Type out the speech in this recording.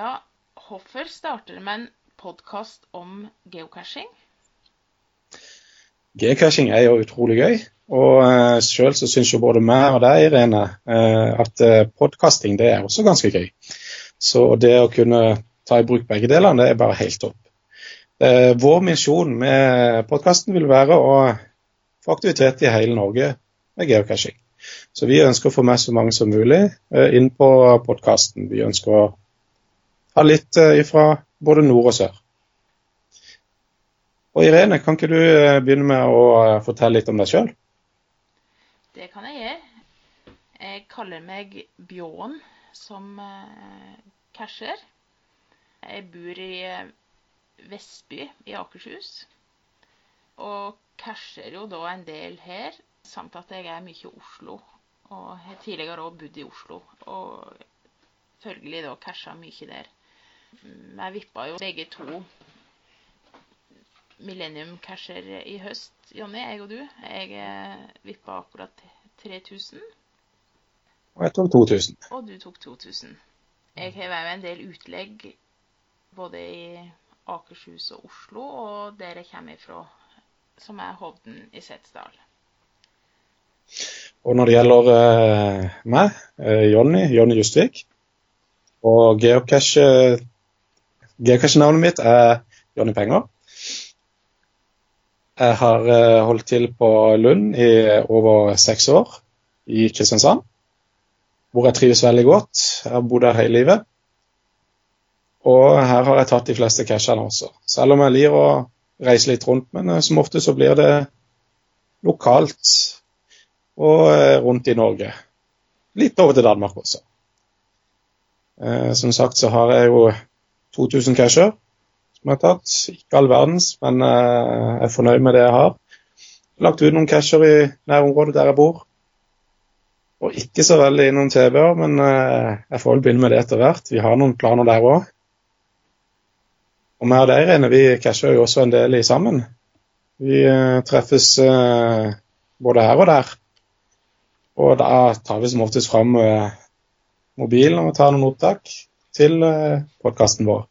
Ja, hvorfor starter med en podkast om geocaching? Geocaching er jo utrolig gøy. Og uh, sjøl så syns jo både meg og deg, Irene, uh, at uh, podkasting det er også ganske gøy. Så det å kunne ta i bruk begge delene, det er bare helt topp. Vår misjon med podkasten vil være å få aktivitet i hele Norge med geocaching. Så vi ønsker å få med så mange som mulig inn på podkasten. Vi ønsker å ha litt ifra både nord og sør. Og Irene, kan ikke du begynne med å fortelle litt om deg sjøl? Det kan jeg gjøre. Jeg kaller meg Bjån som eh, casher. Jeg bor i eh, Vestby i Akershus. Og casher jo da en del her, samt at jeg er mye i Oslo. Og har tidligere òg bodd i Oslo, og følgelig da casha mye der. Jeg vippa jo begge to Millennium Casher i høst, Jonny, jeg og du. Jeg eh, vippa akkurat 3000. Og jeg tok 2000. Og du tok 2000. Jeg har med en del utlegg både i Akershus og Oslo, og der jeg kommer ifra, som er Hovden i Setesdal. Og når det gjelder uh, meg, uh, Jonny, Jonny Justvik, og geocache Geocache-navnet mitt er Jonny Penger. Jeg har eh, holdt til på Lund i over seks år, i Kristiansand. Hvor jeg trives veldig godt. Jeg har bodd her hele livet. Og her har jeg tatt de fleste cashene også. Selv om jeg liker å reise litt rundt, men eh, som ofte så blir det lokalt og eh, rundt i Norge. Litt over til Danmark også. Som sagt så har jeg jo 2000 casher som jeg har tatt. Ikke all verdens, men eh, jeg er fornøyd med det jeg har. Lagt ut noen casher i nærområdet der jeg bor. Og ikke så veldig innom TV-er, men eh, jeg får vel begynne med det etter hvert. Vi har noen planer der òg. Og vi og deg, Rene, vi casher jo også en del i sammen. Vi eh, treffes både her og der. Og da tar vi som oftest fram mobilen og tar noen opptak til podkasten vår.